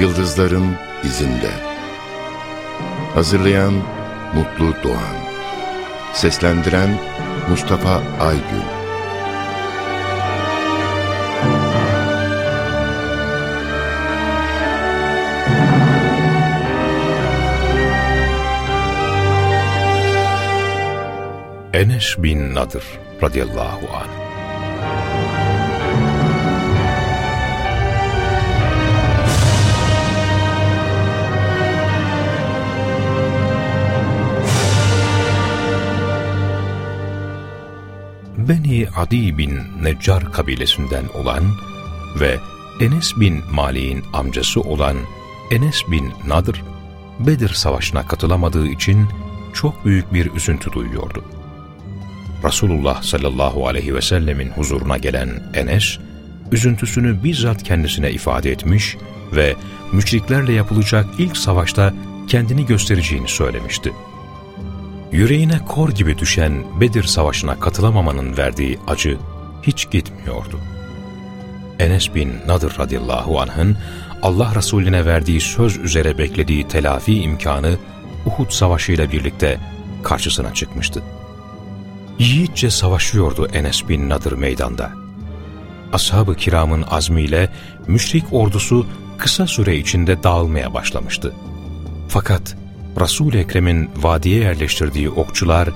Yıldızların izinde. Hazırlayan Mutlu Doğan. Seslendiren Mustafa Aygün. Enes bin Nadır radıyallahu anh Beni Adi bin Neccar kabilesinden olan ve Enes bin Malik'in amcası olan Enes bin Nadr, Bedir Savaşı'na katılamadığı için çok büyük bir üzüntü duyuyordu. Resulullah sallallahu aleyhi ve sellemin huzuruna gelen Enes, üzüntüsünü bizzat kendisine ifade etmiş ve müşriklerle yapılacak ilk savaşta kendini göstereceğini söylemişti. Yüreğine kor gibi düşen Bedir Savaşı'na katılamamanın verdiği acı hiç gitmiyordu. Enes bin Nadır radıyallahu anh'ın Allah Resulüne verdiği söz üzere beklediği telafi imkanı Uhud Savaşı ile birlikte karşısına çıkmıştı. Yiğitçe savaşıyordu Enes bin Nadır meydanda. Ashab-ı kiramın azmiyle müşrik ordusu kısa süre içinde dağılmaya başlamıştı. Fakat Resul-i Ekrem'in vadiye yerleştirdiği okçular,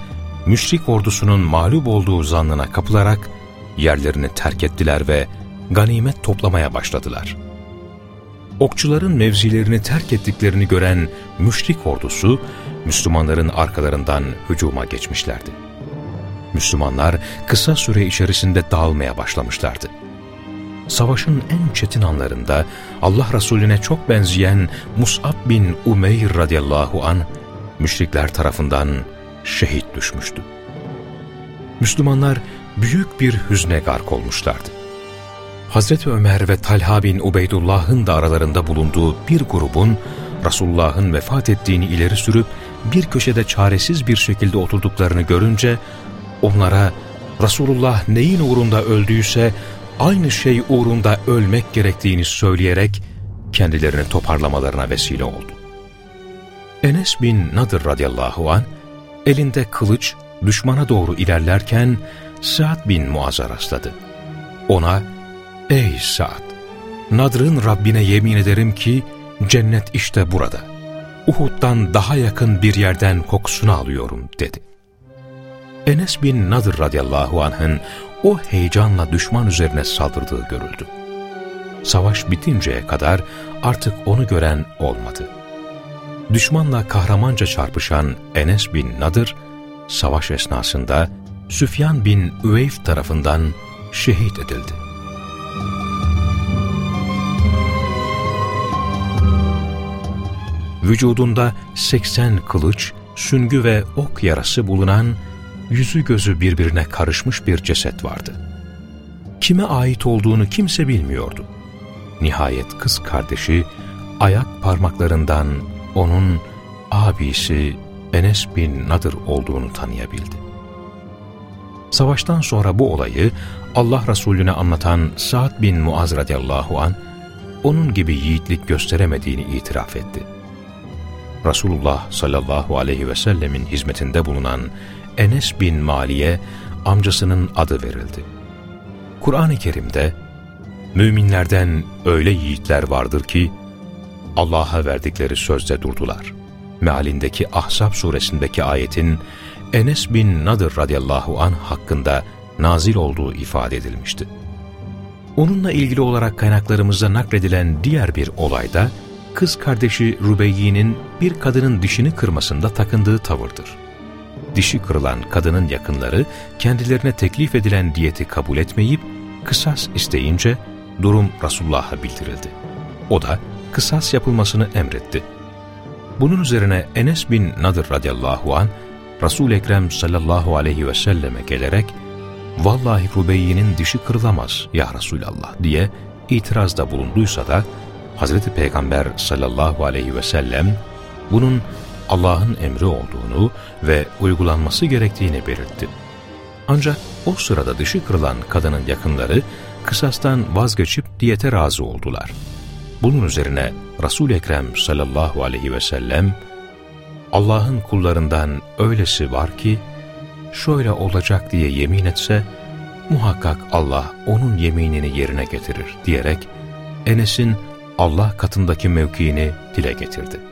müşrik ordusunun mağlup olduğu zannına kapılarak yerlerini terk ettiler ve ganimet toplamaya başladılar. Okçuların mevzilerini terk ettiklerini gören müşrik ordusu, Müslümanların arkalarından hücuma geçmişlerdi. Müslümanlar kısa süre içerisinde dağılmaya başlamışlardı savaşın en çetin anlarında Allah Resulüne çok benzeyen Mus'ab bin Umeyr radıyallahu an müşrikler tarafından şehit düşmüştü. Müslümanlar büyük bir hüzne gark olmuşlardı. Hazreti Ömer ve Talha bin Ubeydullah'ın da aralarında bulunduğu bir grubun Resulullah'ın vefat ettiğini ileri sürüp bir köşede çaresiz bir şekilde oturduklarını görünce onlara Resulullah neyin uğrunda öldüyse aynı şey uğrunda ölmek gerektiğini söyleyerek kendilerini toparlamalarına vesile oldu. Enes bin Nadir radıyallahu an elinde kılıç düşmana doğru ilerlerken Sa'd bin Muaz'a rastladı. Ona, ''Ey Sa'd, Nadr'ın Rabbine yemin ederim ki cennet işte burada. Uhud'dan daha yakın bir yerden kokusunu alıyorum.'' dedi. Enes bin Nadir radıyallahu anh'ın o heyecanla düşman üzerine saldırdığı görüldü. Savaş bitinceye kadar artık onu gören olmadı. Düşmanla kahramanca çarpışan Enes bin Nadır, savaş esnasında Süfyan bin Üveyf tarafından şehit edildi. Vücudunda 80 kılıç, süngü ve ok yarası bulunan yüzü gözü birbirine karışmış bir ceset vardı. Kime ait olduğunu kimse bilmiyordu. Nihayet kız kardeşi ayak parmaklarından onun abisi Enes bin Nadır olduğunu tanıyabildi. Savaştan sonra bu olayı Allah Resulüne anlatan Sa'd bin Muaz radıyallahu an onun gibi yiğitlik gösteremediğini itiraf etti. Resulullah sallallahu aleyhi ve sellemin hizmetinde bulunan Enes bin Mali'ye amcasının adı verildi. Kur'an-ı Kerim'de müminlerden öyle yiğitler vardır ki Allah'a verdikleri sözde durdular. Mealindeki Ahzab suresindeki ayetin Enes bin Nadir radıyallahu an hakkında nazil olduğu ifade edilmişti. Onunla ilgili olarak kaynaklarımızda nakledilen diğer bir olayda kız kardeşi Rubeyyi'nin bir kadının dişini kırmasında takındığı tavırdır dişi kırılan kadının yakınları kendilerine teklif edilen diyeti kabul etmeyip kısas isteyince durum Resulullah'a bildirildi. O da kısas yapılmasını emretti. Bunun üzerine Enes bin Nadir radıyallahu an Resul-i Ekrem sallallahu aleyhi ve selleme gelerek vallahi Rubeyye'nin dişi kırılamaz ya Resulallah diye itirazda bulunduysa da Hazreti Peygamber sallallahu aleyhi ve sellem bunun Allah'ın emri olduğunu ve uygulanması gerektiğini belirtti. Ancak o sırada dışı kırılan kadının yakınları kısastan vazgeçip diyete razı oldular. Bunun üzerine Resul-i Ekrem sallallahu aleyhi ve sellem, Allah'ın kullarından öylesi var ki, şöyle olacak diye yemin etse, muhakkak Allah onun yeminini yerine getirir diyerek, Enes'in Allah katındaki mevkiini dile getirdi.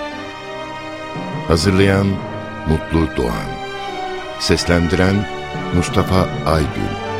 Hazırlayan Mutlu Doğan. Seslendiren Mustafa Aygül